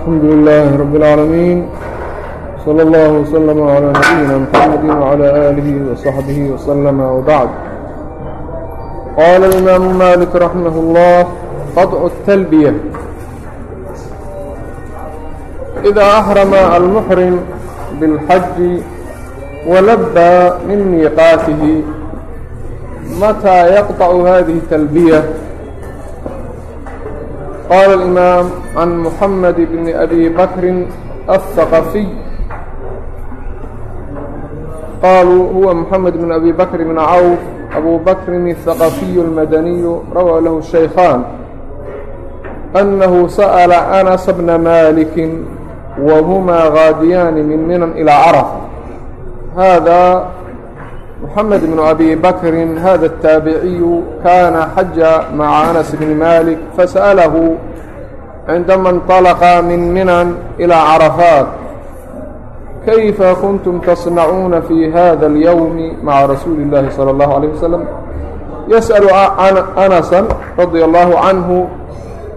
الحمد لله رب العالمين صلى الله وسلم على نبينا محمد وعلى آله وصحبه وسلم وبعد قال الإمام مالك رحمه الله قطع التلبية إذا أحرم المحرم بالحج ولبى من ميقاته متى يقطع هذه التلبية؟ قال الإمام عن محمد بن أبي بكر الثقفي قالوا هو محمد بن أبي بكر بن عوف أبو بكر الثقفي المدني روى له الشيخان أنه سأل أنس بن مالك وهما غاديان من منى إلى عرفة هذا محمد بن أبي بكر هذا التابعي كان حج مع أنس بن مالك فسأله عندما انطلق من منى إلى عرفات كيف كنتم تصنعون في هذا اليوم مع رسول الله صلى الله عليه وسلم يسأل أنسا رضي الله عنه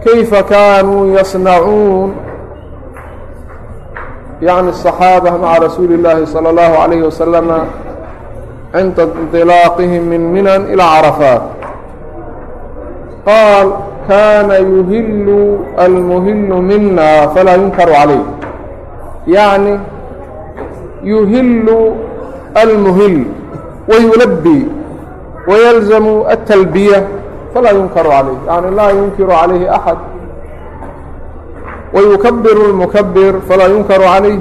كيف كانوا يصنعون يعني الصحابة مع رسول الله صلى الله عليه وسلم cinda اnطilaaqihim min minan ilىa carafaat qaal kana yuhilu almuhilu mina falaa yunkaru calayh yacni yuhilu almuhil wayulabi wayalzamu atalbiya falaa yunkaru calayh yani laa yunkiru calayhi axad wayukabiru اlmukabir falaa yunkaru calayh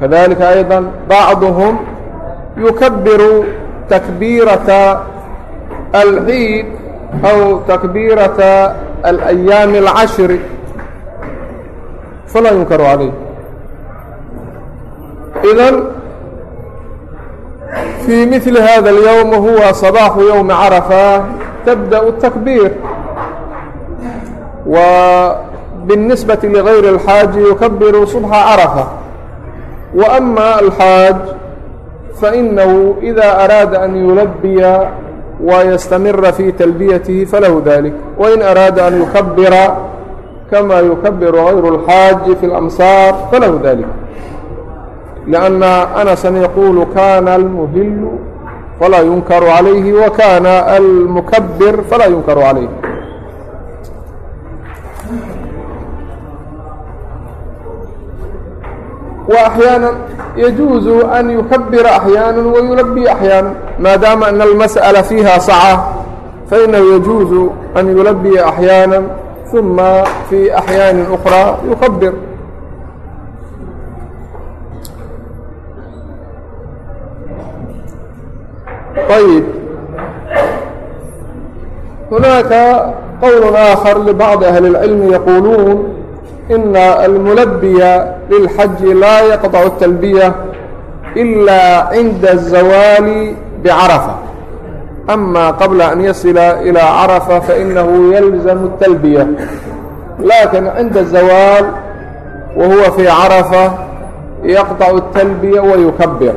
kadalika ayضa bacduhum يكبر تكبيرة العيد أو تكبيرة الأيام العشر فلا ينكر عليه إذا في مثل هذا اليوم هو صباح يوم عرفة تبدأ التكبير وبالنسبة لغير الحاج يكبر صبح عرفة وأما الحاج fainahu إida araada an yulabbiya wayastamira fii talbiyatihi falahu dalik wain araada an yukabira kama yukabiru غayru اlxaaji fi اlamsaar falahu dalik لأna أnaسa yaquulu kana اlmuhilu falaa yunkaru عalayhi wa kana almukabir falaa yunkaru عalayh وأحياaنا يجوز أن يكبر أحياaنا ويلبي أحيانا ما dاaم أن المسألة فيها صعة فإنه يجوز أن يلبي أحياaنا ثم في أحياaن أخرى يكبر طيب هناك قول آخر لبعض أهل العلم يقولون إنa almulabiya lilxaji laa yaqطacu الtalbiya إila cinda الzawaali bcarafa ama qabla an yasila ilىa carafa fainahu yalzam الtalbiya lakin cinda الzawaal wahuwa fii carafa yaqطacu الtalbiya wayukabir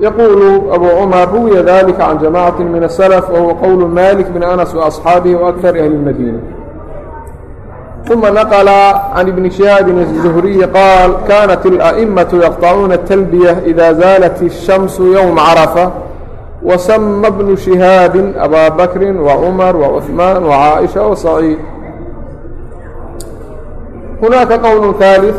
yaqulu abu cmar ruwiya dalika can jamacaة min الslf wahuwa qowl malik bn anas وaصxaabihi وakar ahli اmadina ثuma naqla can ibni shihaabin الzuhriyi qaal kaanat اla'maةu yaqطacuuna اtalbiya ida zaalat الshamsu ywma carafa wasama bnu shihaabi abaa bakri wacumar wacuثmaan wacaaئiشha wasaciid hunaaka qowl ثaaliث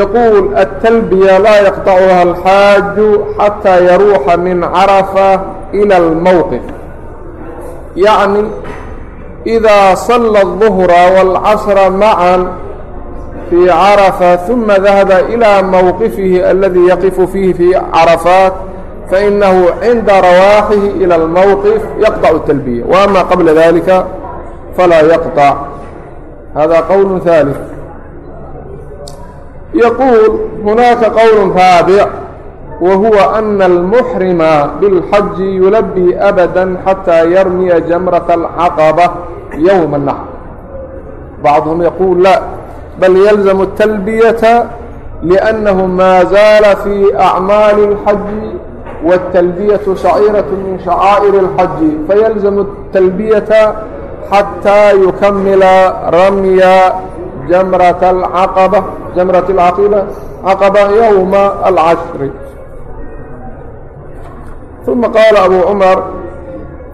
yaquul aلtalbiya laa yaqطacuha اlxaaju xataa yaruuxa min carafa إlى اlmowqif yani إda صلى الظهرa والcaصر mعا في عرفة ثuمa ذahaba إilى mowqiفihi اladي yaqif فiihi في caraفاaت faإnahu cinda rawaaxihi إlى الmowqف yqطع التلبية وأma qabla ذalika falaa yqطع hada qowl ثالث yquul hunaaka qowl raaبع وهuوa أنa الmحrima bالxaج yulbي أbadا xatىa yarmya jamرaة الcaqبة يوم النحر بعضهم يقول لا بل يلزم التلبية لأنه ما زال في أعمال الحج والتلبية شعيرة من شعائر الحج فيلزم التلبية حتى يكمل رمي جمرة العقبة جمرة العقبة عقبة يوم العشر ثم قال أبو عمر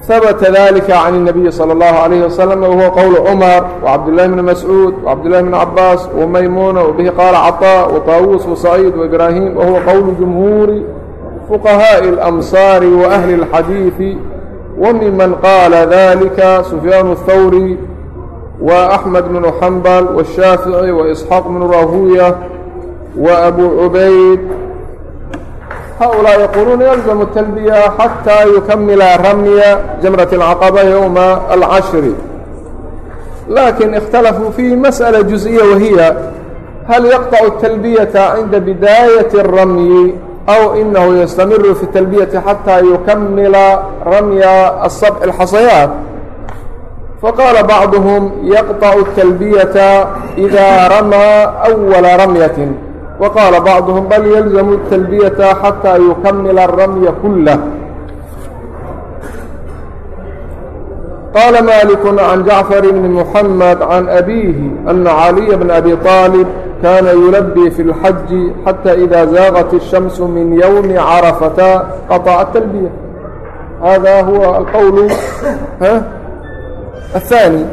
ثبت ذلك عن النبي صلى الله عليه وسلم وهو قول عمر وعبد الله بن مسعود وعبد الله بن عباس وميمونة وبه قال عطاء وطاووس وسعيد وإبراهيم وهو قول جمهور فقهاء الأمصار وأهل الحديث وممن قال ذلك سفيان الثوري وأحمد بن حنبل والشافعي وإسحاق بن راهوية وأبو عبيد haؤuلاaء يقuلuuna يلزم التلبية حتىa يukmila ramya جمرة الcqبة يومa الcaشhr لakiن اkhتلفوا في مسألة جزئية وهي هل يقطع التلبية عند بداية الرمي أو إنه يستمر في التلبية حتى يكمل رمي الصبع الحصيات فقال بعضهم يقطع التلبية إذا رمى أول رمية وqاaلa bعضهم bl يلزم التلبيةa حتىa يukmل الرمي كله قال مالك عن جعفر بن محمد عن أبيه أن علي بن أبي طالب كان يلبي في الحج حتى إذا زاغت الشمس من يوم عرفة قطع التلبية هذا هو القول الثاني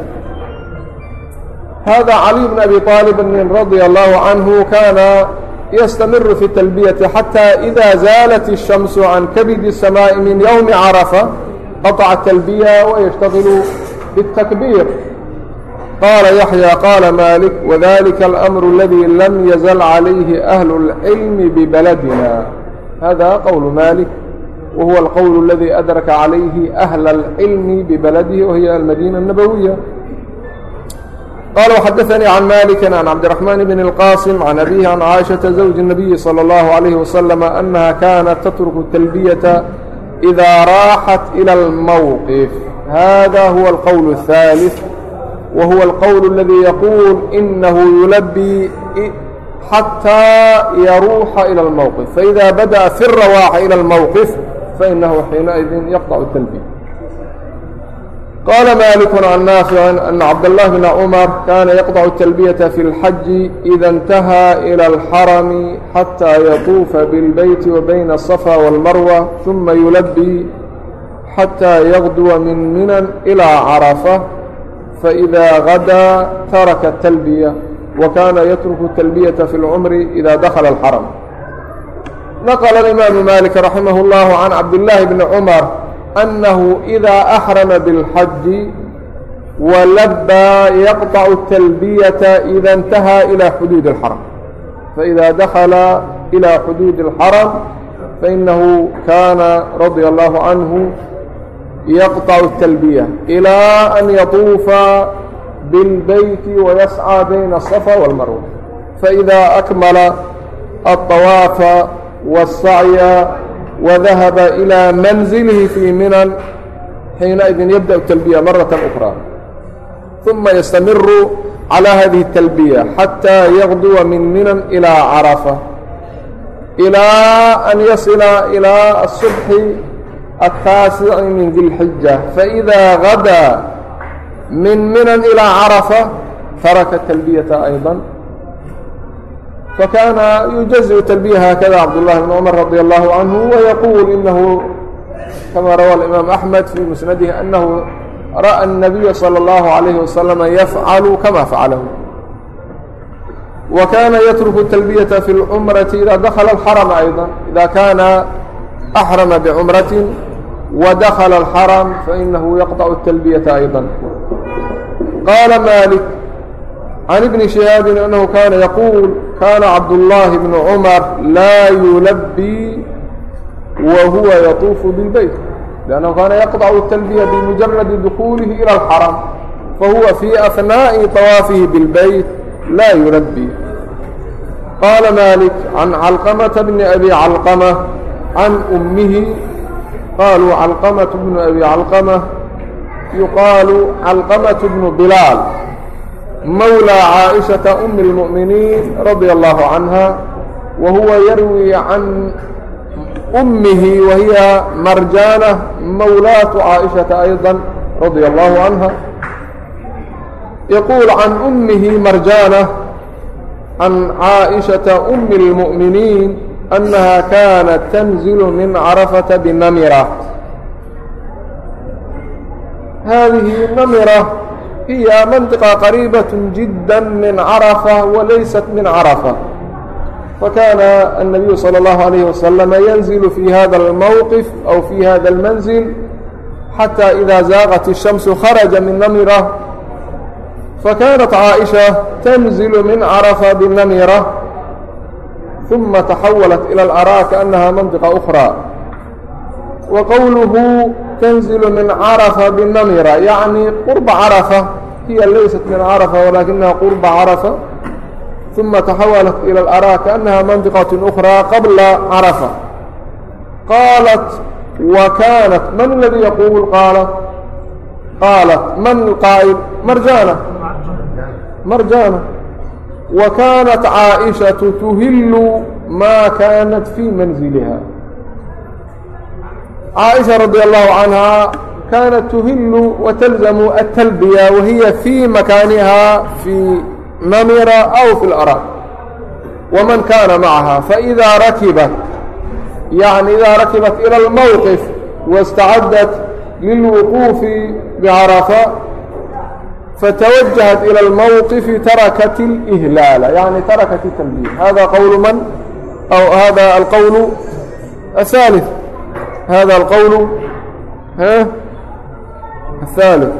hada caliي بن abi طaalib radي اllه canhu kana ystamir fi اtalbiyati xatى إida zaalat الshamsu can kabidi الsamaaءi min ywmi carafa qaطca talbiya wayshtagilu bالtakbiir qala yaxyى qala malik wdalika اlamr اladi lam yazal عalayhi أhlu اlcilmi bbaladina hada qowl malik wahuwa اlqowl اladi adraka عalayhi أhla اlcilmi bibaladihi wahiya almadina الnabawiya qال وxdثnي عن مالك عن cبدiرحمن بن القاسم عن أbيه عن عائشhaةa زوج النبي صلى الله عليه وسلم أنها kانت تترك التلبية إذا راaحت إلى الموقف hذا هو القول الثالث وهو القول الذي يقول إنه يلبي حتى يروح إلى الموقف فإذا بدأ في الرواح إلى الموقف فإنه حينئذ يقطع التلبية qال مالك عن نافع أن عبد الله بن عمر كان يقطع التلبية في الحج إذا انتهى إلى الحرم حتى يطوف بالبيت وبين الصفا والمروة ثم يلبي حتى يغدو من منى إلى عرفة فإذا غدا ترك التلبية وكان يترك التلبية في العمر إذا دخل الحرم نقل الإمام مالك رحمه الله عن عبد الله بن عمر أنه إذا أحرم بالحج ولبى يقطع التلبية إذا انتهى إلى حدود الحرم فإذا دخل إلى حدود الحرم فإنه كان رضي الله عنه يقطع التلبية إلى أن يطوف بالبيت ويسعى بين الصفا والمروة فإذا أكمل الطواف والسعي wadahaba ilىa manzilihi fii minan xiinaidin yabdأ الtalbiya maraة أkra uma yastamiru calى hadihi الtalbiya xatىa yaqduwa min minan ilىa carafa ilىa an yasila ilىa الصubxi الtaasic min dilxija faإida gadaa min minan ilىa carafa taraka الtalbiyaةa ayضا فكان يجزئ تلبية هكذا عبد الله بن عمر رضي الله عنه ويقول إنه كما روى الإمام أحمد في مسنده أنه رأى النبي صلى الله عليه وسلم يفعل كما فعله وكان يترك التلبية في العمرة إذا دخل الحرم أيضا إذا كان أحرم بعمرة ودخل الحرم فإنه يقطع التلبية أيضا قال مالك عن ابن شهاب أنه كان يقول kaana cabdullaahi bnu cumar laa yulabbii wahuwa yatuufu bilbeyt lannahu kaana yaqdacu talbiya bimujaradi dukuulihi ila alxaram fahuwa fii ahnaa'i طawaafihi bilbeyt laa yulabbii qaala maalik can calqamata bni abi calqama can ummihi qaaluu calqamatu bnu abi calqama yuqaalu calqamatu bnu bilaal mawlىa caaئiشhaةa أmi الmuؤminiin radي اllahu canha wa huwa yarwi can أmihi wa hiya marjaanة mawlaatu caaئiشhaةa أyضا radي اllahu canha yaquul can أmihi marjaanة can caaئiشhaةa أmi الmuؤminiin أnaha kaanat tanزil min carafaةa binamirة hadihi namira iya manطiqa qariibaة jidا min carafa walaysat min carafa fakaana الnabiyu salى اllahu عalayh waslama yanzilu fi hada اlmowqif aw fi hada اlmanzil xata ida zaaqat الshamsu kharaja min namirة fakanat caaئiشha tanzilu min carafa binamirة ثuma taxawalat ilى اlcraa kaأnaha manطiqa أkhra wa qowluhu tanzilu min carafa binamira yacni qurba carafa تركيا ليست من عرفة ولكنها قرب عرفة ثم تحولت إلى الأراء كأنها منطقة أخرى قبل عرفة قالت وكانت من الذي يقول قالت قالت من القائل مرجانة مرجانة وكانت عائشة تهل ما كانت في منزلها عائشة رضي الله عنها كانت تهل وتلزم التلبية وهي في مكانها في نمرة أو في الأراك ومن كان معها فإذا ركبت يعني إذا ركبت إلى الموقف واستعدت للوقوف بعرفة فتوجهت إلى الموقف تركت الإهلال يعني تركت التنبيه هذا قول من أو هذا القول الثالث هذا القول ها الثالث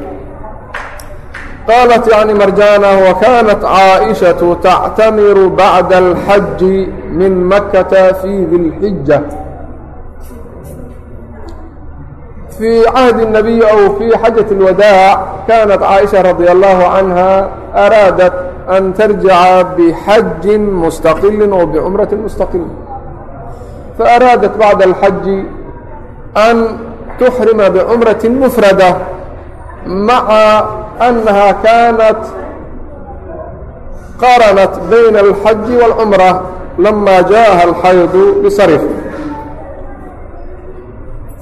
قالت يعني مرجانة وكانت عائشة تعتمر بعد الحج من مكة في ذي الحجة في عهد النبي أو في حجة الوداع كانت عائشة رضي الله عنها أرادت أن ترجع بحج مستقل أو بعمرة مستقل فأرادت بعد الحج أن تحرم بعمرة مفردة maca annaha kaanat qaranat bayna alxaji wاlcumra lama jaaha alxaydu bisarif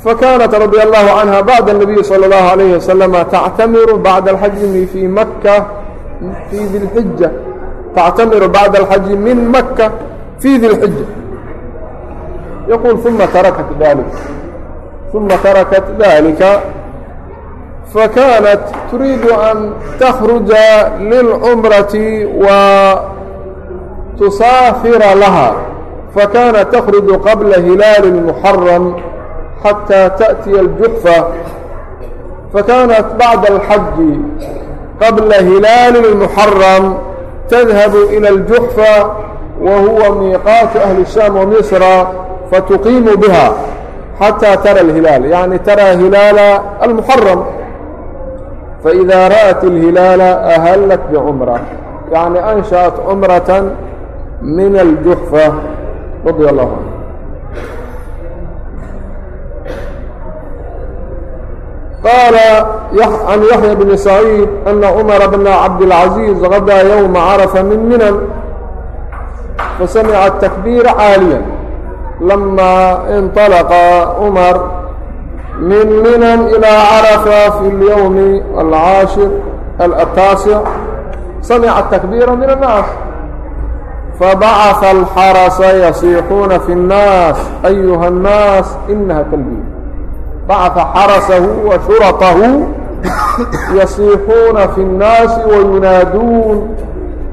fakaanat radي allahu canha bacd الnabiyi salى اllahu alayh wasalama tactamiru bacda alxajmi fii makka fii dilxija tactamiru bacda alxaji min makka fii dilxija yaquul uma tarakat dalik uma tarakat dalika فكانت تريد أن تخرج للعمرة وتسافر لها فكانت تخرج قبل هلال المحرم حتى تأتي الجحفة فكانت بعد الحج قبل هلال المحرم تذهب إلى الجحفة وهو ميقات أهل الشام ومصر فتقيم بها حتى ترى الهلال يعني ترى هلال المحرم فإida rأت الهilaal أhlت بcmرة yaعnي أnشhaأت cmraة min الjuحفة raضي الlaه عanه qاal عn yaحyى بن سعيid أنa cmر بنa cabdالعaزيiز غdىa yومa cرفa min minn fasamca التكبيir عاalيا لama اnطلقa cmر min minan ilىa carafa fi اlyowmi alcaashir altaasic samica takbiira min annaas fabacaثa alxarasa yasiixuuna fi الnaas ayuha الnaas inaha kalbi bacaثa xarasahu wa shuratahu yasiixuuna fi الnaasi wayunaaduun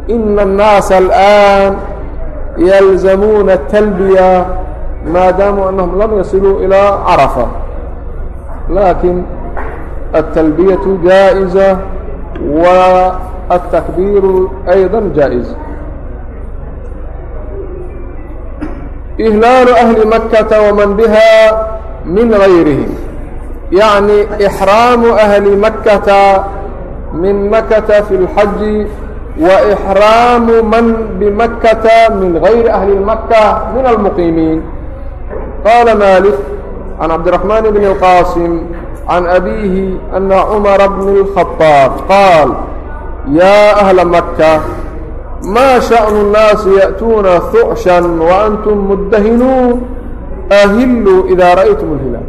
ina الnaasa alآan yalzamuuna الtalbiya maadaamu annahum lam yasiluu ilىa carafa laakiin الtalbiyة jaaئزة والtakبيir أيضا jaaئز إهlاaل أهل مkةa وmaن bhا min غayrihim yaعnي إxraamu أhli makata min makata fi الxaji وإxraamu man bimakata min غayri أhli maka min almuqiimiin qaala maalik عن عبد الرحمن بن القاسم عن أبيه أن عمر بن الخطاب قال يا أهل مكة ما شأن الناس يأتون ثعشا وأنتم مدهنون أهلوا إذا رأيتم الهلال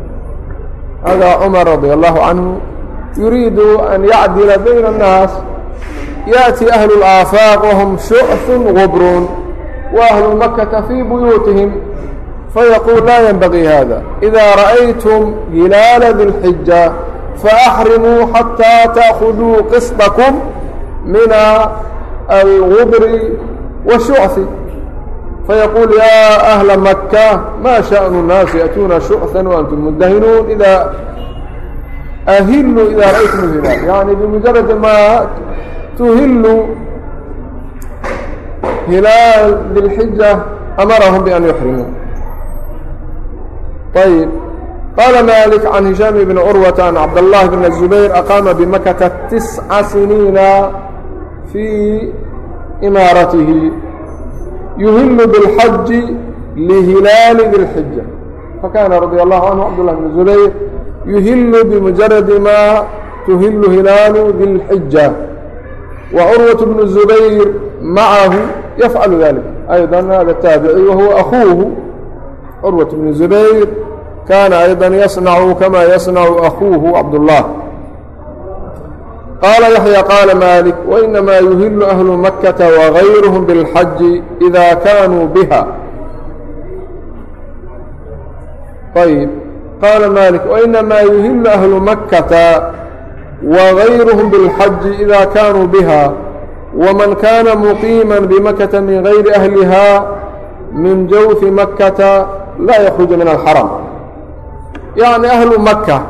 هذا عمر رضي الله عنه يريد أن يعدل بين الناس يأتي أهل الآفاق وهم شعث غبر وأهل مكة في بيوتهم فيقول لا ينبغي هذا إذا رأيتم هلال ذي الحجة فأحرموا حتى تأخذوا قسطكم من الغبر والشعث فيقول يا أهل مكة ما شأن الناس يأتون شعثا وأنتم مدهنون إذا أهلوا إذا رأيتم الهلال يعني بمجرد ما تهلوا هلال ذي الحجة أمرهم بأن يحرموا ayb qaala malik can hishaam ibni curwata can cabdاllahi bn الzubayr aqaama bimakata tisca siniina fii imaaratihi yuhimu biاlxaji lihilaali dilxija fakana radia allahu canhu cabdullahi bn zubayr yuhilu bimujaradi maa tuhilu hilaalu dilxija wcurwaة bn الzubayr macahu yafcalu dalik aydan hada taabici wahuwa akuuhu curwaة bn zubayr kaana ayضa yasnacu kama yasnacu akuuhu cabdالlah qaala yaxya qaala malik wainamaa yuhilu ahlu makata wagayruhm biاlxaji إida kanuu biha ayb qaala malik wainamaa yuhilu ahlu makata wagayruhm biاlxaji ida kanuu biha wman kana muqiima bimakata min gayri ahliha min jawfi makata laa yakhruju min alxaram yacni ahlu makka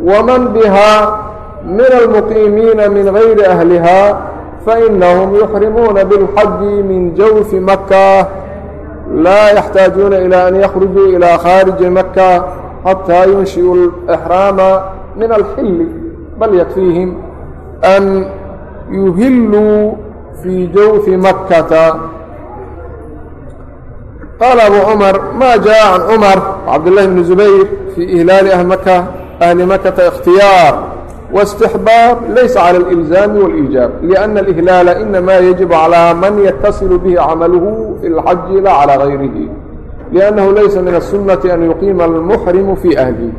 waman bihaa min almuqiimiina min gayri ahliha fainahum yuxrimuuna bilxaji min jawfi makka laa yaxtaajuuna ilaa an yakhrujuu ilaa khaariji makka xataa yunshi'u alxraama min alxilli bal yakfiihim an yuhilluu fii jawfi makkata qaala abu cumar ma jaءa can cumar cabdالlahi bni zubayr fii ihlaali ahli makata اkhtiyaar واstixbaab laysa calى اlإlzaami wاliijaab لأna اlإhlaala inama yaجib calى man yataصil bihi camaluhu fi اlxaji la calى غayrihi لأnnahu laysa min الsunaةi an yuqiima اlmuxrimu fii ahlihi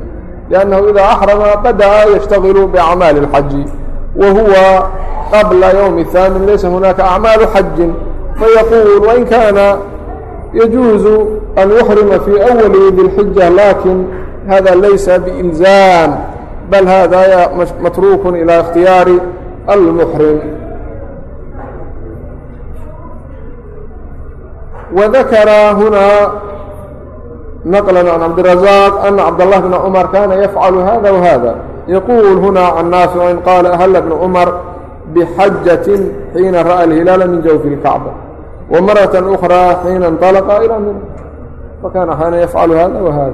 لأnnahu ida axrama badaأa yashtagilu bacmaali الxaji wa huwa qabla ywmi ثaamin laysa hunaaka acmaalu xaji fayaquul wain kaana يجuuز أn يحrima في أwل dilxija lakin hada laysa bإlزam bal hada matruk ilى اkhtiyaari اlmحrim وذakra huna نqla عن cabdالرaزاq أna cabdاللh بن cmر kana yfعl hada وhada yquل huna عan نaafiعi qاla أhl بن cmر بxajaة xiina rأى الhilaal min jawف الكacbة ومرة أخرى حين انطلق إلى منى فكان حين يفعل هذا وهذا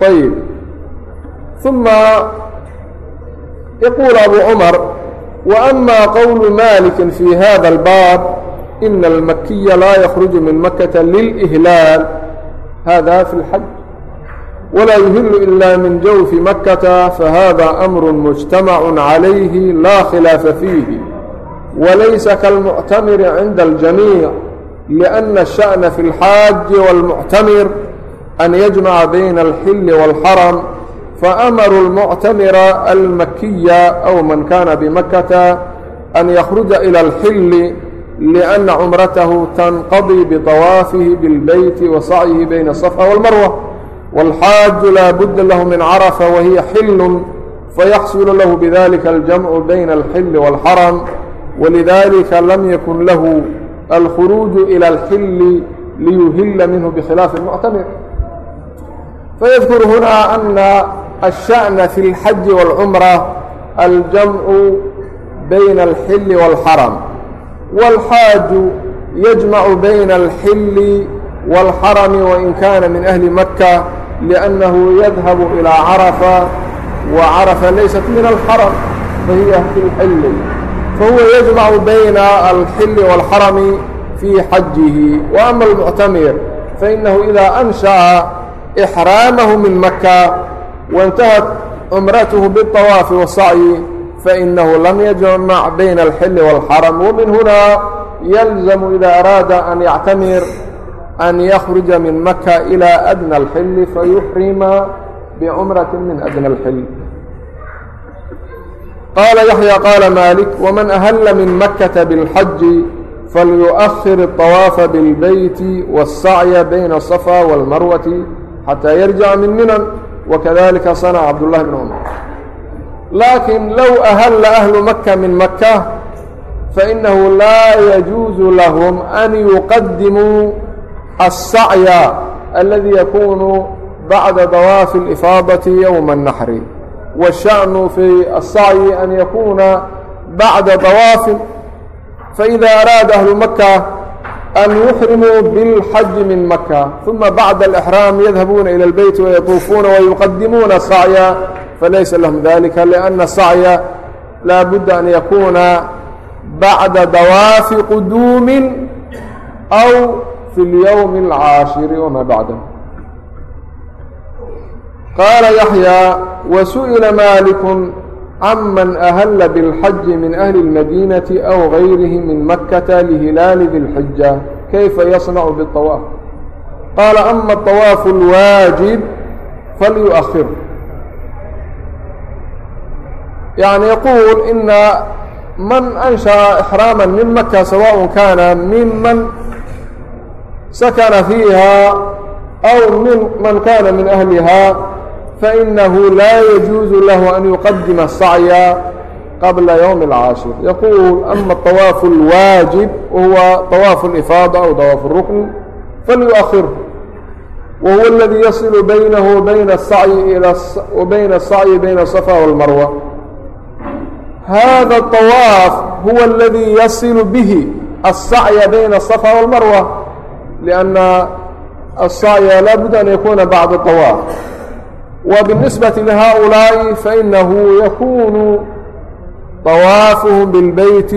طيب ثم يقول أبو عمر وأما قول مالك في هذا الباب إن المكي لا يخرج من مكة للإهلال هذا في الحج ولا يهل إلا من جوف مكة فهذا أمر مجتمع عليه لا خلاف فيه walaysa kalmuctamiri cinda aljamiic liأna الshaأna fi اlxaaji wاlmuctamir an yajmaca bayna alxili wاlxaram faamaruu اlmuctamira almakiya aw man kana bimakata an yakruja ilى اlxili لأna cumratahu tanqadii biطawaafihi biاlbeyti wa sacyihi bayna الصaفa wاlmarwa wاlxaaju laa budda lahu min carafa wahiya xilu fayaxsulu lahu bidalika اljamcu bayna اlxili wاlxaram walidaalika lam yakun lahu alkhuruuju ila alxilli liyuhilla minhu bikhilaafi muctamir fayadkuru hunaa ana aلsha'na fi اlxaji wاlcumra aljamcu bayna alxilli wاlxaram wاlxaaju yajmacu bayna alxilli wاlxarami wain kana min ahli maka liأnnahu yadhabu ilىa carafa wacarafa laysat min alxaram fahiya fi اlxilli fahuwa yajmacu bayna alxili wاlxarami fii xajihi wa ama almuctamir fainahu ida ansha'a ixraamahu min maka waintahat cumratuhu biالطawaafi wasacyi fainahu lam yajmac bayna alxili wاlxaram wamin huna yalzamu ida araada an yactamir an yakruja min maka ilى adna alxili fayuxrima bcumrati min adna اlxil qاaل يحيى qاaل mالك وmن أhل min مkة بالxج فlyؤhر الطواaف بالbyت والsعي byn الصفا والmrوة xatىa yrجع min mnn وkذلika صنع cبdاللaه بن cمر لakiن lw أhل أهل مkة min مkة فإنه lا يجوز لهم أn يqdimوu الsعي الذي ykun baعda dواaف الإفاaضة يوم النحر والشأن في السعي أن يكون بعد طواف فإذا أراد أهل مكة أن يحرموا بالحج من مكة ثم بعد الإحرام يذهبون إلى البيت ويطوفون ويقدمون السعي فليس لهم ذلك لأن السعي لا بد أن يكون بعد دواف قدوم أو في اليوم العاشر وما بعده qaala yaxyaa wasu'ila maalikun canman ahalla biاlxaji min ahli اlmadiinati aw gayrihi min makkata lihilaali dilxija kayfa yasnacu biاطawaaf qaala ama aطawaafu اlwaajib falyu'ahir yani yaquul ina man ansha'a ixraama min maka sawaء kaana miman sakana fiiha aw min man kana min ahliha فإنه لا يجوز له أن يقدم الصعي قبل يوم العاشر يقول أما الطواف الواجب وهو طواف الإفاضة أو طواف الركن فليؤخره وهو الذي يصل بينه وبين السعي إلى وبين السعي بين الصفا والمروة هذا الطواف هو الذي يصل به السعي بين الصفا والمروة لأن السعي لابد أن يكون بعد الطواف وبالنسبة لهؤلاء فإنه يكون طوافهم بالبيت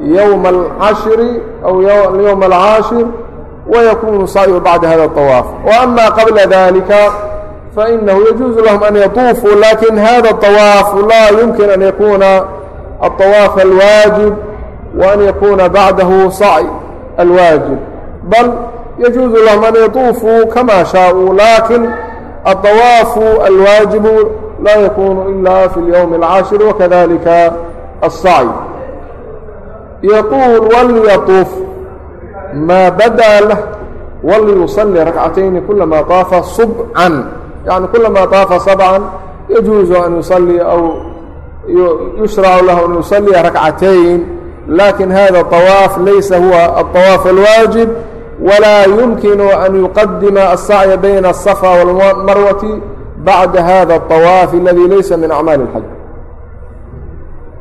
يوم العشر أو اليوم العاشر ويكون سعي بعد هذا الطواف وأما قبل ذلك فإنه يجوز لهم أن يطوفوا لكن هذا الطواف لا يمكن أن يكون الطواف الواجب وأن يكون بعده صعي الواجب بل يجوز لهم أن يطوفوا كما شاءوا لكن الطواaف الواaجiب laa ykun إilا في اليوم الcاشhر وkذلika الsعي يquل وlيطuف mا badأ lh وlيuصلي ركعتين كلma طاafa صبعا يعني كلma طاafa صبعا يجوز أن يصلي أو يشhرع لh أن يصليa ركعتين لكن hذا الطواaف لayس هو الطواaف الواaجب walaa yumkinu an yuqadima asacya bayna asafa waalmarwati bacda hada awaaf aladi laysa min acmaali اlxaj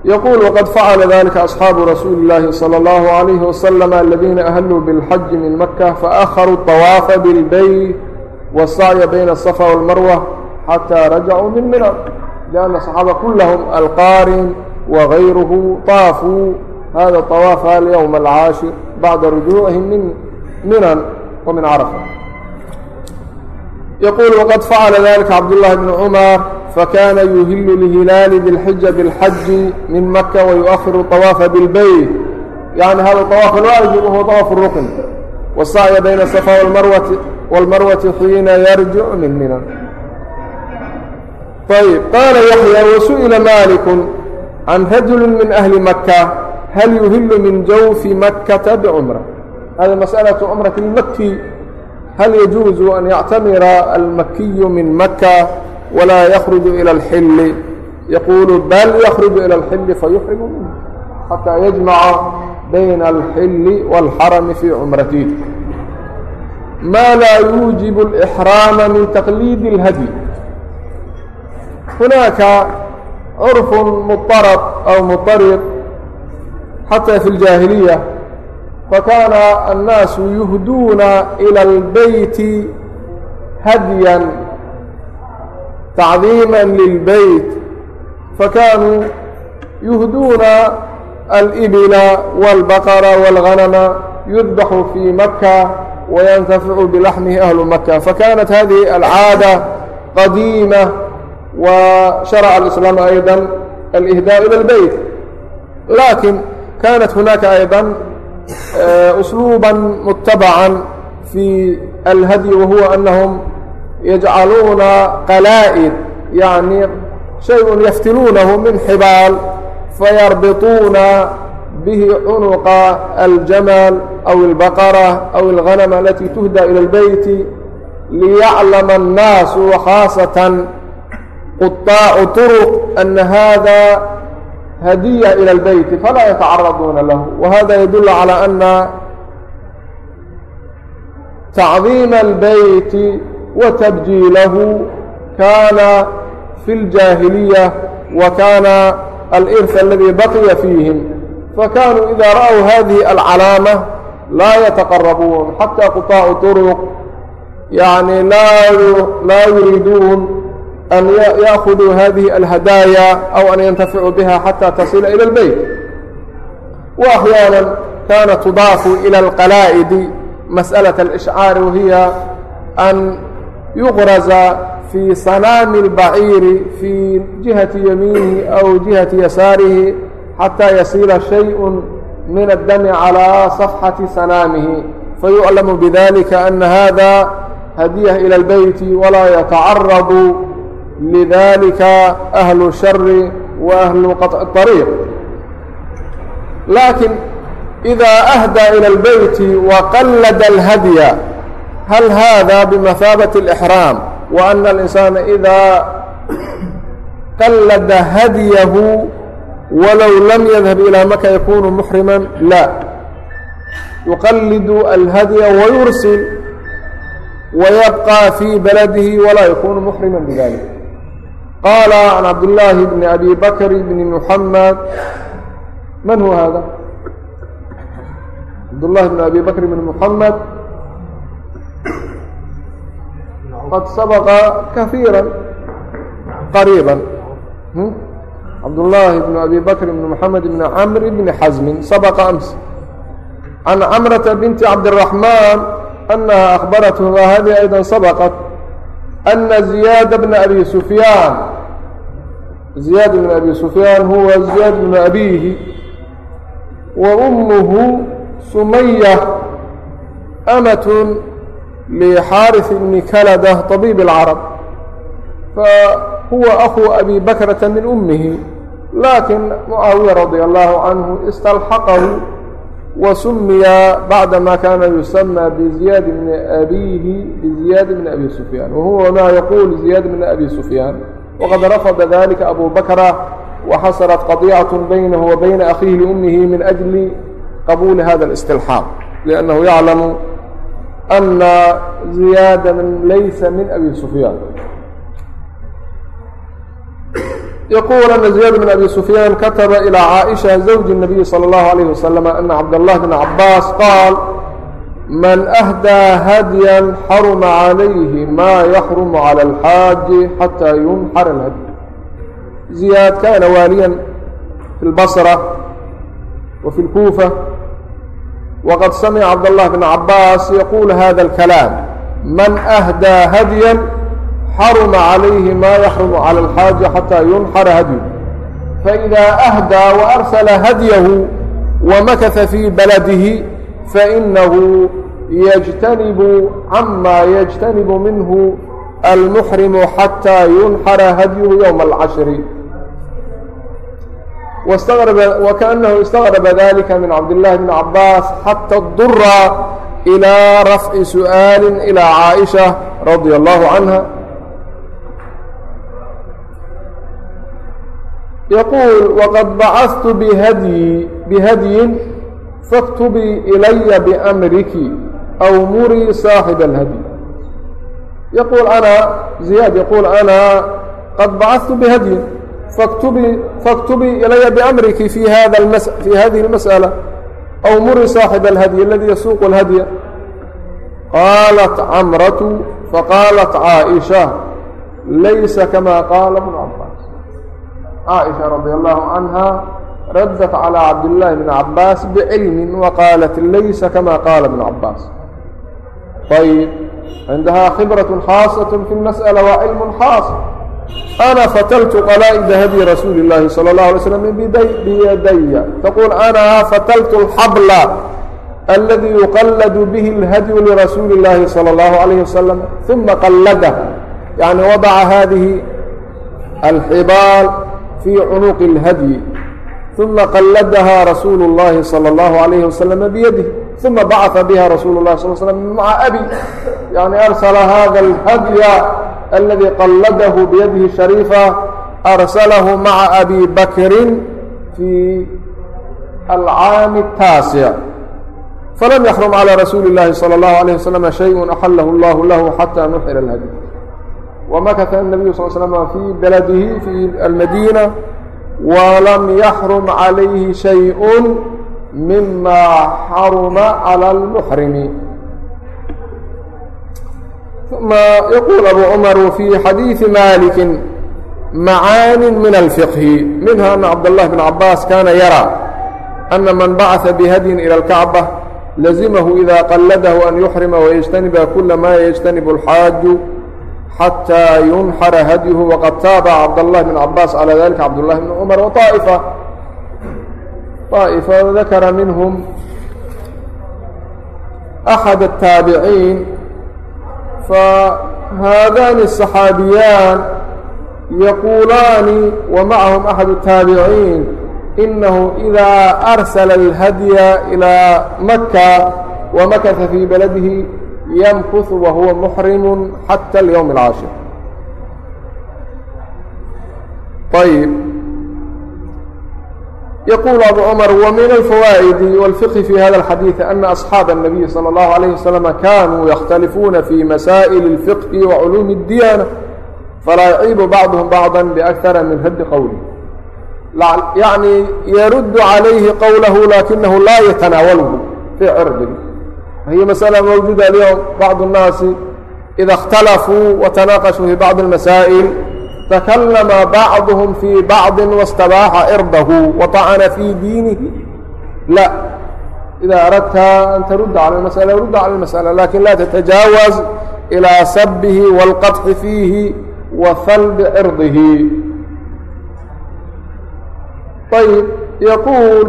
yquل wqad facala dalika asxaabu rasuuli اllahi salى اllahu عalayh waslama aladiina ahaluu biاlxaji min maka faakharuu طawaafa bilbeyt wالsacya bayna asafa wاlmarwa xataa rajacuu min mina lianna صaxaaba kulahum alqaarin wagayruhu طaafuu hada طawaafa lyowma اlcaashir bacda rujuucihim min minan wa min carafa yaquul waqad facala dalika cabdullahi bnu cumar fakana yuhilu lihilaali bilxija bilxaji min maka wayuahiru طawaafa bilbeyt yani hada awaaf alwaajib wahuwa طawaaf ruqn wالsacya bayna asafa wmarwati wاlmarwati xiina yarjicu min minan ayb qaala yaxya wasu'ila maliku can rajuli min ahli maka hal yuhilu min jawfi makkata bcumra هذه مسألة عمرة المكي هل يجوز أن يعتمر المكي من مكة ولا يخرج إلى الحل يقول بل يخرج إلى الحل فيحرم منه حتى يجمع بين الحل والحرم في عمرته ما لا يوجب الإحرام من تقليد الهدي هناك عرف مضطرب أو مضطرب حتى في الجاهلية fakaana annaasu yuhduuna ila albeyti hadyan tacdiima lilbeyt fakanuu yuhduuna alibila wاlbaqara wاlghanama yudbaxu fii maka wayantaficu bilaxmihi ahlu maka fakanat hadihi alcaada qadiima wa sharaca alislaam ayda alihdaa ila اlbeyt lakin kanat hunaaka aydan أسلوبا متبعا في الهدي وهو أنهم يجعلون قلائد يعني شيء يفتلونه من حبال فيربطون به عنق الجمل أو البقرة أو الغنم التي تهدى إلى البيت ليعلم الناس وخاصة قطاع طرق أن هذا hadiya ilى اlbeyti falaa yatacaraduna lahu wahada yadul calى ana tacdiima اlbeyti watabjiilahu kana fi اljaahiliya wa kana alirث aladi baqiya fiihim fakanuu ida ra'w hadihi alcalaama laa yataqarabuun xata qطaacu طuruq yani laa yuriiduun أn yaأkhuduu hadihi alhadaaya aw an yantaficuu biha xata tasila ilى اlbeyt wa axyaana kana tudaafu ilى اlqalaa'idi masأlaة اlishcaari wahiya an yuqraza fii sanaami اlbaciiri fii jihati yamiinihi aw jihati yasaarihi xataa yasiila shayء min addami calىa صafxati sanaamihi fayuclamu bidalika ana hada hadiyh ilى اlbeyti walaa yatacaradu lidalika ahlu shari wa ahlu qaطci ariiq laakiin idaa ahdaa ila albeyti waqallada alhadya hal hada bimahaabati اlixraam wa ana alinsaana idaa qallada hadyahu walow lam yadhab ilaa maka yakunu muxrima la yuqalidu alhadya wayursil wayabqa fii baladihi walaa yakunu muxrima bidalik qاaل عن cبdاللahi بن أbي bkر بن محmد mن hو hda cبdاللahi بن أbي bkر بن محmد qad sabقa kaثيirا qريibا cبdاللahi بن أbي bkر بن محمد بن cمر بن حزم sabقa أms عن cمرة بنت cبدالرحمن أنهa أخبرته وhdi أيضا sabقت أن زiyاaد بن أbي سفyان زiyاad بن أbي سfyاan huwa زiyaad بن أbiهi وأmhu سmayة أmة لxاariث بن kaldة طبيب الcرب fahuwa أخو أbي بkrة min أmه lakin mعaaوiية رaضي الlه عanه اsتلحqه وسمya bعdma kana يسmى بزiyaad بن أbiهi بزiyaad بن أbي سfyاan وhuwa ma yquل زiyaad بن أbي سfyاan وqad rafda ذلika abu bakra وxasلت qaضيcaة baynhu وbayna أkhiihi لأmih min أجli qabuli hada الاsتilxاaq لأnnahu yaclamu أna زiyaada laysa min abi sufyaan yquل أna زiyaad بn abi sufyaan kataba ilىa caaئiشha زawji النabiyi slى الlahu عalيه waslم أna cabd الlah bn cabaas qaal man أhdىa hadya xaruma عalayhi maa yaxrumu calى اlxaaji xataa yunxar اlhady ziyaad kana waaliya fi اlbصra wa fi اlkuufa waqad samica cabdالlah bn cabaas yaquul hada اlkalaam man أhdىa hadya xaruma عalayhi maa yaxrumu calى اlxaaji xataa yunxara hadyu faإida أhdىa وarsla hadyahu wamakaثa fii baladihi فإنه يجتنب عما يجتنب منه المحرم حتى ينحر هديه يوم العشر واستغرب وكأنه استغرب ذلك من عبد الله بن عباس حتى اضطر إلى رفع سؤال إلى عائشة رضي الله عنها يقول وقد بعثت بهدي بهدي faاktubii ilaya bamriki aw murii saaxib اlhadi yaquul ana ziyaad yaquul ana qad bacatu bhadyin faktubii faاktubii ilaya bamriki fi hada fi hadihi اlmasأala aw muri saaxiba اlhadyi aladi yasuuqu اlhadya qaalat camratu faqaalat caaئisha laysa kama qaala bnu cabaas caaisha radi allahu canha radat calى cabdالlaahi bn cabaas bcilmi waqaalat laysa kama qaala bn cabaas ayb cindahaa khibraة khaasaة fi اmasأla wacilm khaas ana fatltu qala'ida hadyi rasuuli اllahi salى اlah alay slm biyadaya taqul ana fatltu اlxabla aladi yuqalad bih اlhadyu lirasuuli اllahi salى اllahu alayh wasalam uma qalladaha yani wadaca hadihi alxibaal fii cunuqi اlhadyi ثuma qaladaha rasuulu الlahi salى الlahu عalayhi waslama biyadih uma bacaa biha rasuulu الlahi sal slm maca abi yani arsala hada اlhadya aladi qaladahu biyadihi shariifa arsalahu maca abi bakrin fii alcaami الtaasic falam yaxrum calى rasuuli اllahi salى الlahu عalيه waslama shayءu axalahu اllahu lahu xatى nuxira اlhadي wamakaha الnabiyu sal slm fii baladihi fi almadiina walam yaxrum calayhi shay-un mima xaruma cala almuxrimi uma yaquul abu cumar wafii xadiidi maliki macaani min alfiqhi minha ana cabdاllahi bn cabaas kana yaraa ana man bacaثa bihadyin ilى اlkacba lazimahu ida qaladahu an yuxrima wayajtaniba kula ma yajtanibu اlxaaju xatىa yunxara hadyuhu waqad taaba cabdالlahi بn cabaas calى dalika cabdالlahi bn cmar waطaaئfa طaaئfa dakara minhum أxad الtaabiciin fahaadani الصaxaabiyaan yaquulaani wamacahum أxad الtaabiciin inahu إida arsla الhadya إilىa maka wamakasa fii baladihi yamkuhu wa huwa muxrimun xata alyowm alcaashir ayib yquل abu cmr wmin alfawaa'id wاlfiqhi fi hada اlxadiiث ana asxaab الnabiy salى اllahu عalayه waslm kanuu yakhtalifuuna fi masaa'il اlfiqhi waculuum الdiyaana falaa yaciibu bacduhm bacda bakara min radd qowli yani yarud calayhi qowlahu lakinahu laa yatanaawalahu fii cirdihi hiy masألة mوjuda اlyوم bacض الnaasi إida اkhtalafuu وتanaaqashuu fi bacض الmasaaئل تklma bacضهm fي bacض واstabaaxa irdahu وطacna fي diinihi la إida aradta an taruda calى الmasألة ruda calى الmasألة lakin la تتajaawaز إilى sabhi واlqaطxi fiihi wa halbi cirdihi ayb yquul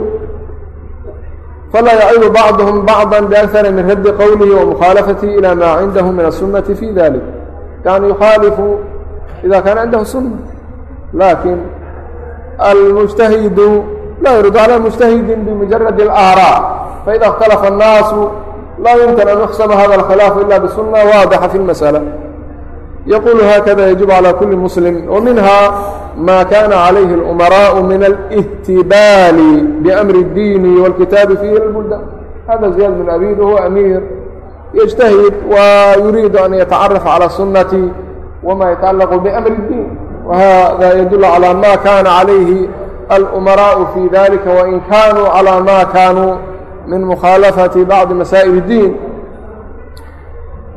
falaa yacidu bacduhum bacda biakara min raddi qowlihi wa mukhaalafatihi ilaa maa cindahu min asunati fi dalik yani yukhaalifu ida kaana cindahu sunna laakin almujtahidu laa yuridu calaa mujtahidin bimujaradi alaaraa faida اkhtalafa الnaasu laa yumkin an yuxsaba hada اlkhilaafu ila bisuna waadixa fi اlmasأla yquل hkda yجب عlى kuli msلm وminha ma kana عalayhi الأmaraء min اlاhtibaal bأmri الdiin واlkitaabi fihi اlbuldan hada زiyaad bn abid huw أmيir yجتahid wa yuriidu an yatacaرaf عalى الsunaةi wma yتacalaq bأmri الdiin whada yduل عalى ma kana عalayhi الأmaraء fي dalika وin kanuu عalى ma kanuu min mukhaalafaةi bacضi masaaئب الdiin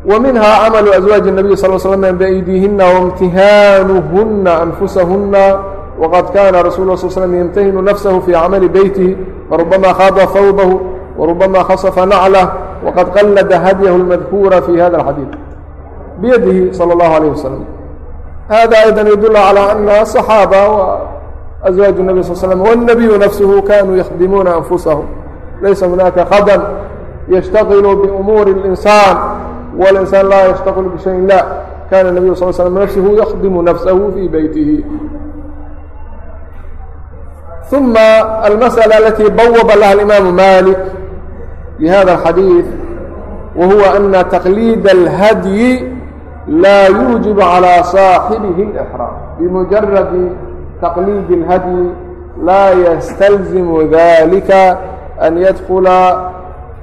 ومنها cمل أزواaج النبي صلى اه سلم بأيديهنa وامتihاaنهنa أنفسهنa وqad kاna رsuل ل صل سلم يمتhiن نفسه في cمل بيته فربما خاض ثوبه وربما خصف نعله وqad qلد هديه المذكورة في hذا الحديiث بيده صلى الله عليه وسلم هذا أيضا يدل على أن الصحاaبة وأزواaج النبي صل سلم والنبي نفسه كانوا يخدموna أنفسهم ليس هناك خdم يشتغل بأمور الإنسان والإنسان لا يشتغل بشhayء لا كان النبي صلى اه علي سلم نفسه يخدم نفسه في بيته ثم المسألة التي بوب لها الإمام مالك لهذا الحديث وهو أن تقليد الهدي لا يوجب على صاحبه الإحرام بمجرد تقليد الهدي لا يستلزم ذلك أن يدخل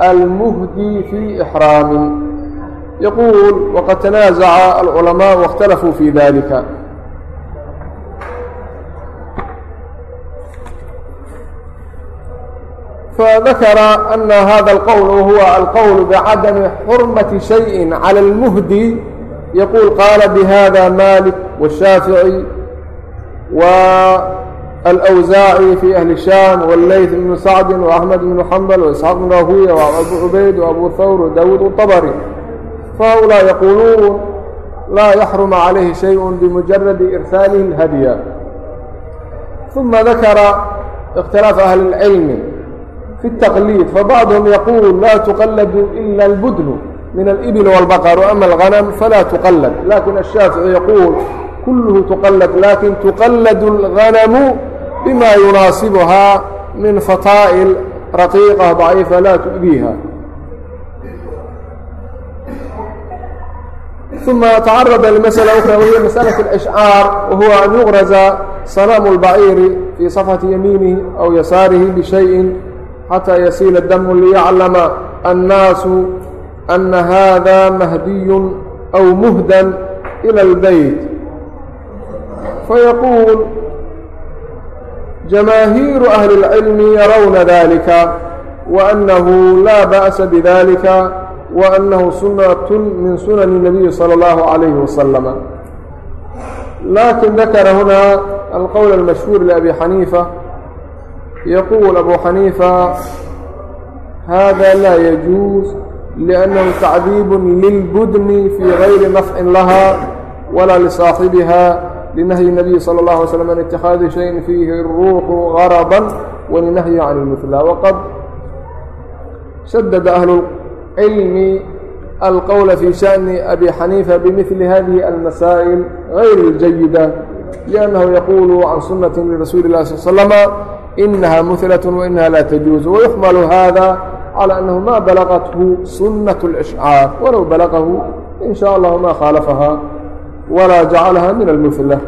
المهدي في إحرامه يقول وقد تنازع العلماء واختلفوا في ذلك فذكر أن هذا القول هو القول بعدم حرمة شيء على المهدي يقول قال بهذا مالك والشافعي والأوزاعي في أهل الشام والليث بن سعد وأحمد بن حنبل وإسحاق بن راهويه وأبو عبيد وأبو ثور وداود والطبري فهؤلاء يقولون لا يحرم عليه شيء بمجرد إرساله الهدي ثم ذكر اختلاف أهل العلم في التقليد فبعضهم يقول لا تقلد إلا البدن من الإبل والبقر وأما الغنم فلا تقلد لكن الشافعي يقول كله تقلد لكن تقلد الغنم بما يناسبها من فطائل رقيقة ضعيفة لا تؤذيها ثم تعرض لمسألة أخرى وهي مسألة الإشعار وهو أن يغرز صنام البعير في صفحة يمينه أو يساره بشيء حتى يسيل الدم ليعلم الناس أن هذا مهدي أو مهدى إلى البيت فيقول جماهير أهل العلم يرون ذلك وأنه لا بأس بذلك وأنه سنة من سنن النبي صلى الله عليه وسلم لكن ذكر هنا القول المشهور لأبي حنيفة يقول أبو حنيفة هذا لا يجوز لأنه تعذيب للبدن في غير نفع لها ولا لصاحبها لنهي النبي صلى الله عليه وسلم عن اتخاذ شيء فيه الروح غرضا ولنهي عن المثلى وقد شدد أهل علم القول في شأن أبي حنيفة بمثل هذه المسائل غير الجيدة لأنه يقول عن سنة لرسول الله صلى الله عليه وسلم إنها مثلة وإنها لا تجوز ويحمل هذا على أنه ما بلغته سنة الإشعار ولو بلغه إن شاء الله ما خالفها ولا جعلها من المثلة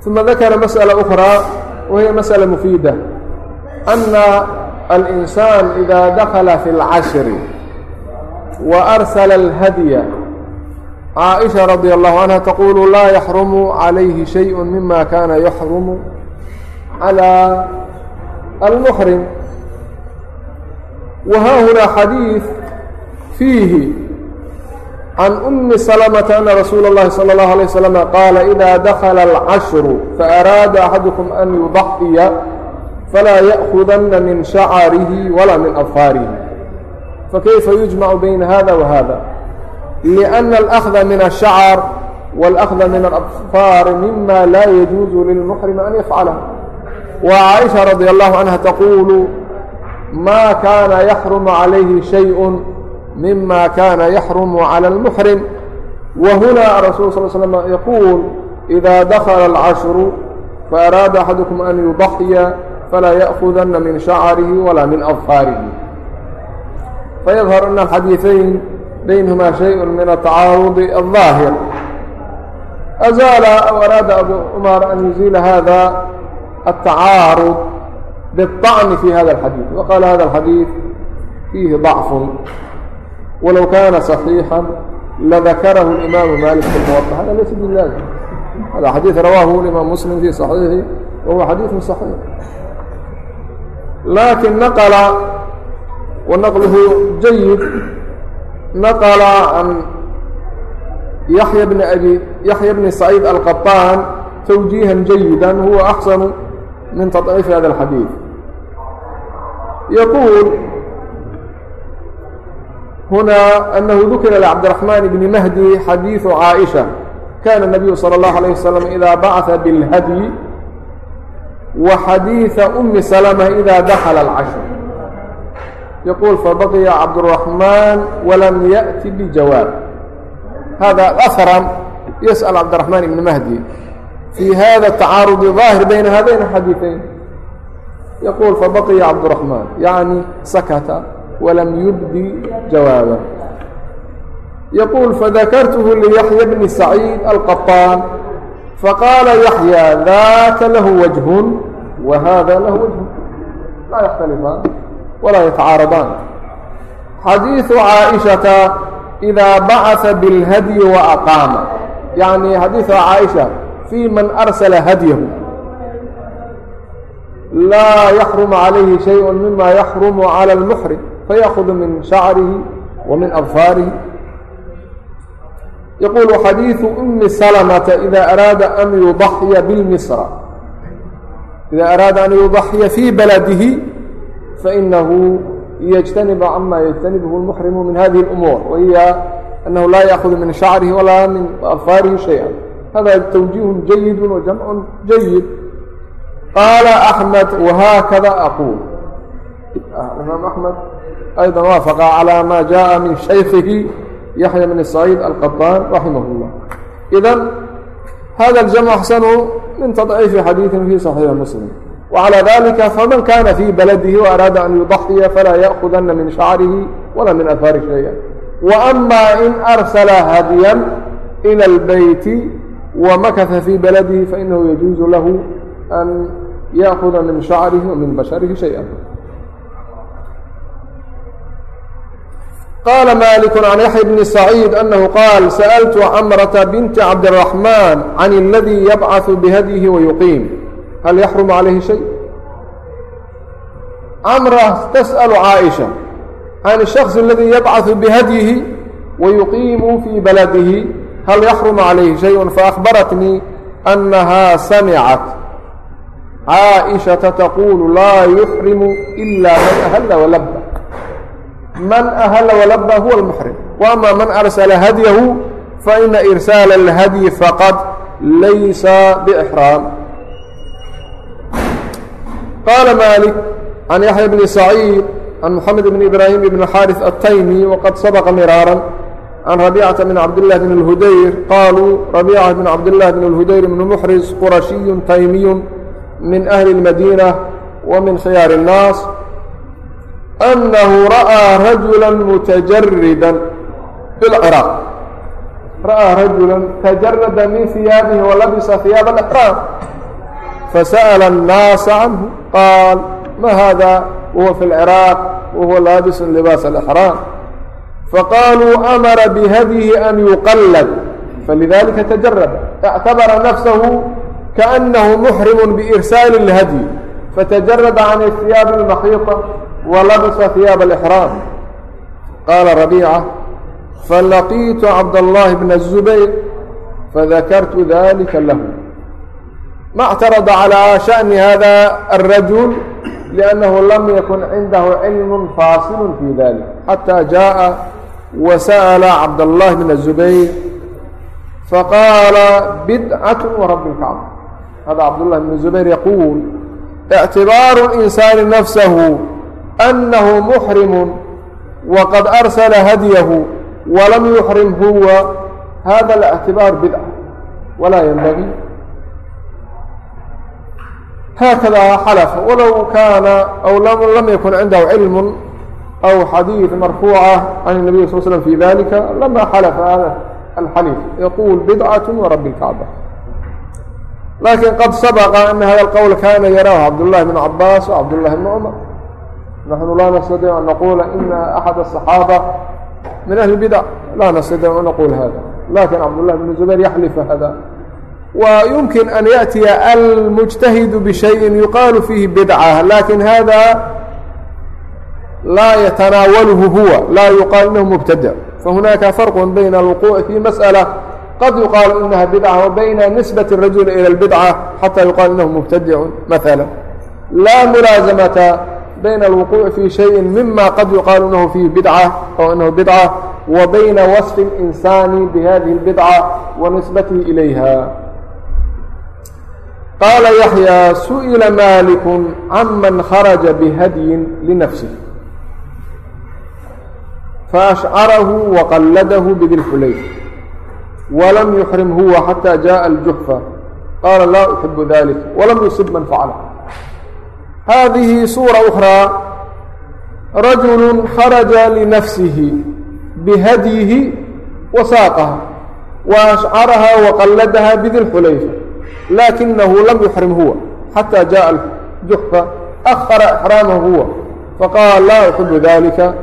ثم ذكر مسألة أخرى وهي مسألة مفيدة أن الإنسان إذا دخل في العشر وأرسل الهدي عائشة رضي الله عنها تقول لا يحرم عليه شيء مما كان يحرم على المحرم وها هنا حديث فيه عن أم سلمة أن رسول الله صلى الله عليه وسلم قال إذا دخل العشر فأراد أحدكم أن يضحي falaa ya'kudana min shacarihi walaa min afaarihi fakayfa yujmacu bayna hada wa hada liأna alأkhda min الshacr wاlأkhda min alأfaar mima laa yajuuzu lilmuxrimi an yafcalah wa caaئiشha radي allahu canha taquulu ma kana yaxrumu calayhi shayء mima kana yaxrumu calى اlmuxrim wahuna rasul sal slam yaquul إida dakla اlcashru faaraada axadukum an yubaxya فlا يأkذنa miن شhacرihi وalaa miن أظفاarihi فيظهر أن الxadيiثayn بynهma شhayء min التacaaرض الظاahiر أزاaل أو أrاada أbو cمر أn يزيل hذa التacaaرض بالطعن في hذا الxadيiث وqال hذا الxadيiث فيه ضعف وlow kاna صحيiحا لذkrه الإmام مالك في الموطأ hذا laysa بلازم hذا xadيiث رwاه الإmام مسلم في صحيiحi وهuوa xadيiث صحيiح laakiin naqla wanaqluhu jayid naqla an yaxya bni abi yaxya bni saciid alqaطaan twjiihan jayida huwa axsanu min taضciifi hada اlxadiid yaquul هنا أنه ذكر لعبد الرحمن بن مهدي حديث عائشة كان النبي صلى الله عليه وسلم إذا بعث بالهدي wa xadiiثa umi salma ida daxla اlcashr yaquul fabaqiya cabdالraxmaan walam yaأti bijawaab hada aran yasأl cabdiraxmaan ibn mahdi fii hada tacaarudi daahir bayna hadayn xadiiثayn yaquul fabaqiya cabdالraxmaan yacni sakata walam yubdi jawaaba yaquul fadakartuhu liyaxya bni saciid alqaطaan faqaala yaxya daka lahu wajhun wa hada lahu wajhun laa yaxtalifaan walaa yatacaaradaan xadiidu caaishata idaa bacasa bilhadyi wa aqaama yani xadiidu caaisha fii man arsala hadyahu laa yaxrumu calayhi shay mima yaxrumu cala almuxrim fayaakhudu min shacrihi wa min abfaarihi يقول حديث أم سلمة إذا أراد أن يضحي بالمصر إذا أراد أن يضحي في بلده فإنه يجتنب عما يجتنبه المحرم من هذه الأمور وهي أنه لا يأخذ من شعره ولا من أظفاره شيئا هذا توجيه جيد وجمع جيد قال أحمد وهكذا أقول الإمام أحمد أيضا وافق على ما جاء من شيخه yaxya bn saciid alqaطaan raximah اllah idan hada اljamع axsanu min tadciifi xadiiثin fi صaxiixi muslim وعlى ذlika faman kana fي baladihi وأraada an yuضaxiya falaa yaأkudana min شhacrihi wala min afaari شhaya وأma in arsla hadya إlى اlbeyti وmakثa fي baladihi fainahu yaجuuز lahu an yaأkuda min شhacrihi وmin basharhi شhayئa qاla malik can yaxya bni sacيid anahu qaal sa'ltu camrata binti cabdiلraxmaan can اladii yabcaثu bihadyihi wayuqiim hal yaxrumu calayhi shay camra tasأl caaئiشha can الshakص اladii yabcaثu bihadyihi wayuqiimu fii baladihi hal yaxrumu calayhi shayء faأhbaratnii أnaha samcat caaئiشhaةa taqulu laa yuxrimu إila man ahla walab man ahla walaba huwa اlmuxrim wama man arsala hadyahu faina irsaal اlhadyi faqad laysa bxraam qaala malik can yaxya bni saciid can moxamed bn ibraahim bn xaariث ataymi waqad sabqa miraaran can rabيcaةa bn cabdالlah bn اlhudayr qaluu rabيca bn cabdالlah bn اlhudayr bn muxris qurashiyu taymiyu min أhli اlmadinة wa min khiyaar الnaas أنه رأى رجuلا متجردا بالعراq رأى رجuلا تجرda من ثiياaبه ولبس ثiياaب الإحرام فسأل الناaس عنه قال ما هذا وهو في العراq وهو لابس لباس الإحرام فقالوا أمر بهديه أن يقلد فلذلك تجرد اعتبر نفسه كأنه محرم بإرسال الهدي فتجرد عن الثياب المخيطة walabisa ثiyaaب الإxrاam qaala رabيicة falaqiitu cabdاللahi bna الزubayr fadakartu dalika lahu ma اctarada calىa شhaأni hada الrajul لأnnahu lam yakun cindahu cilm faasilu fii dalik xatى jaءa wasa'la cabdالlahi bna الزubayr faqaala bidcaة وrabi اlkacba hada cabdالlahi bn zubayr yaquul اctibaaru الإnsaani nafsahu أنه محرم وقد أرسل هديه ولم يحرم هو هذا الاعتبار بدعة ولا ينبغي هكذا حلف ولو كان أو لم يكن عنده علم أو حديث مرفوعة عن النبي صلى الله عليه وسلم في ذلك لما حلف هذا الحليف يقول بدعة ورب الكعبة لكن قد سبق أن هذا القول كان يراه عبد الله بن عباس وعبد الله بن عمر نحن لا نستطيع أن نقول إن أحد الصحابة من أهل البدع لا نستطيع أن نقول هذا لكن عبد الله بن الزبير يحلف هذا ويمكن أن يأتي المجتهد بشيء يقال فيه بدعة لكن هذا لا يتناوله هو لا يقال إنه مبتدع فهناك فرق بين الوقوع في مسألة قد يقال إنها بدعة وبين نسبة الرجل إلى البدعة حتى يقال إنه مبتدع مثلا لا ملازمة bayn اlwquuci fii shayin mima qad yuqaalu inahu fiihi bidca oo inahu bidca wa bayna waصfi اlinsaani bihadihi اlbidca wa nisbatihi ilayha qaala yaxyaa su'ila maaliku canman kharaja bihadyin linafsih faashcarahu waqalladahu bidilxulayf walam yuxrim huwa xataa jaءa اljuxfa qaala laa uxibu dalik walam yusib man facala hadihi suura ukhraa rajulu kharaja linafsihi bihadyihi wa saaqaha wa ashcaraha wa qalladaha bidilxulayfa laakinahu lam yuxrim huwa xataa jaءa juxfa akhara ixraamahu huwa faqaal laa uxibu dalika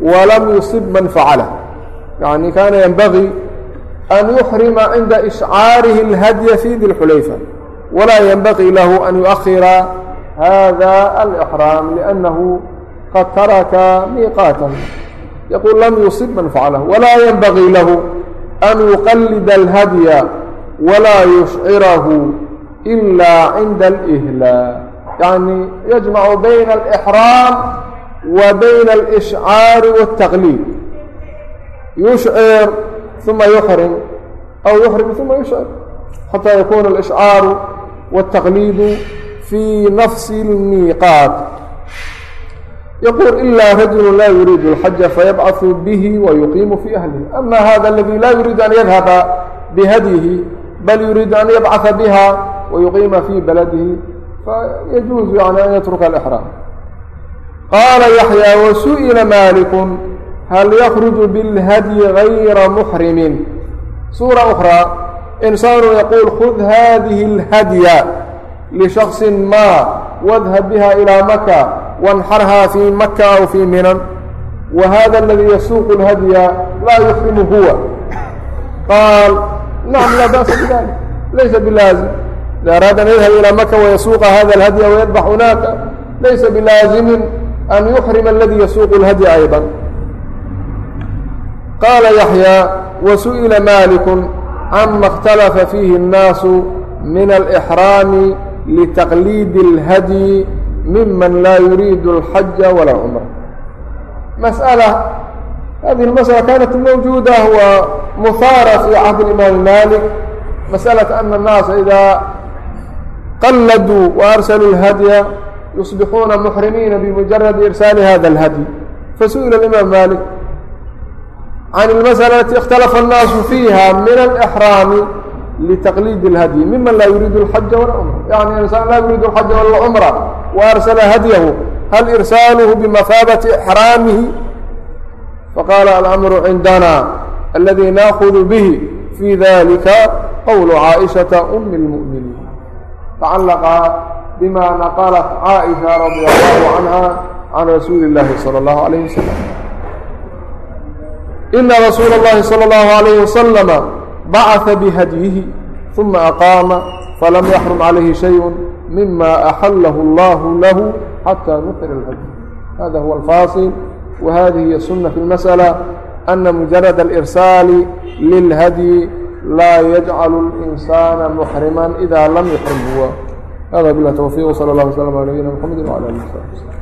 walam yusib man facalah yani kaana yanbagii an yuxrima cinda ishcaarihi اlhadya fi dilxulayfa walaa yanbagii lahu an yuakhira hada alإxraam lأnnahu qad taraka miiqaatahu yaquul lam yusib man facalahu walaa yanbagii lahu an yuqalida alhadya walaa yushcirahu إila cinda اlإhlaa yani yajmacu bayna alإxraam wa bayna alإshcaari wالtaqliid yushcir ثuma yuxrim aw yuxrim ثuma yushcir xataa yakuna alإshcaaru wالtaqliidu fii nafsi lmiiqaat yaquul ilaa rajulu laa yuriidu اlxaja fayabcaثu bihi wayuqiimu fii ahlih ama hada aladi laa yuriidu an yadhaba bihadyihi bal yuriidu an yabcaثa biha wayuqiima fii baladihi fayajuuzu yani an yatruka alxraam qaala yaxyaa wasu'ila maaliku hal yakruju bilhadyi gayra muxrimin suura ukraa insaanu yaquul khud hadihi اlhadya لشhخص mا واdهب بها إلى مكة وانxرhا في مكة أو في mنn وhذا الذي يسuuq الهدي lا يحرم هو قال نعم لا بأس بذلك ليس بلازم إذا أrاad أن يذهب إلى مكة ويسuuق هذا الهدي ويذبح هناك ليس بلاaزم أن يحرم الذي يسuuq الهدي أيضا قال يحيى وسئل مالك عma اkتلف فيه الناaس من الإحرام litaqliidi اlhadyi miman laa yuriidu اlxaja walaa cumra masأala hadihi اmasأla kanat mawjuuda waa muhaara fii cahdi imaami malik masأlaة ana الnaasa idaa qaladuu waarsaluu اlhadya yusbixuuna muxrimiina bimujaradi irsaali hada اlhadyi fasu'ila imaam malik can اlmasأlaةi اkhtalafa الnaasu fiiha min اlxraami لتqليd الhdي miman laa yuriid الحaجa وla يعني insaan laa yuriid الحaجa وala cمra وأrsل hdيه hal إrsaalه بمaثaabaةi إحrاamihi faqاl الأمر عindna الadي نأخذ bه في ذلika qول عائشhaة أم المؤمiنيiن تacلقa بma نqلت عائشha رaضي الله عanها عan رasuuل الlahi صلى الله عليه وسلم إن رsuuل الlahi صلى الله عليه وسلم bacثa bihadyihi uma aqaama falam yaxrum calayhi shayu mima axalahu اllahu lahu xata nuqira اlhadyi hada huwa alfaasil wahadihi hiy suna fi اlmasأla ana mujarad اlirsaali lilhadyi laa yajcalu اlinsaana muxrima ida lam yuxrim huwa hada bilah towfiq sal اllah waslm ala nabiyina mxamedi wala alih wsabi wslm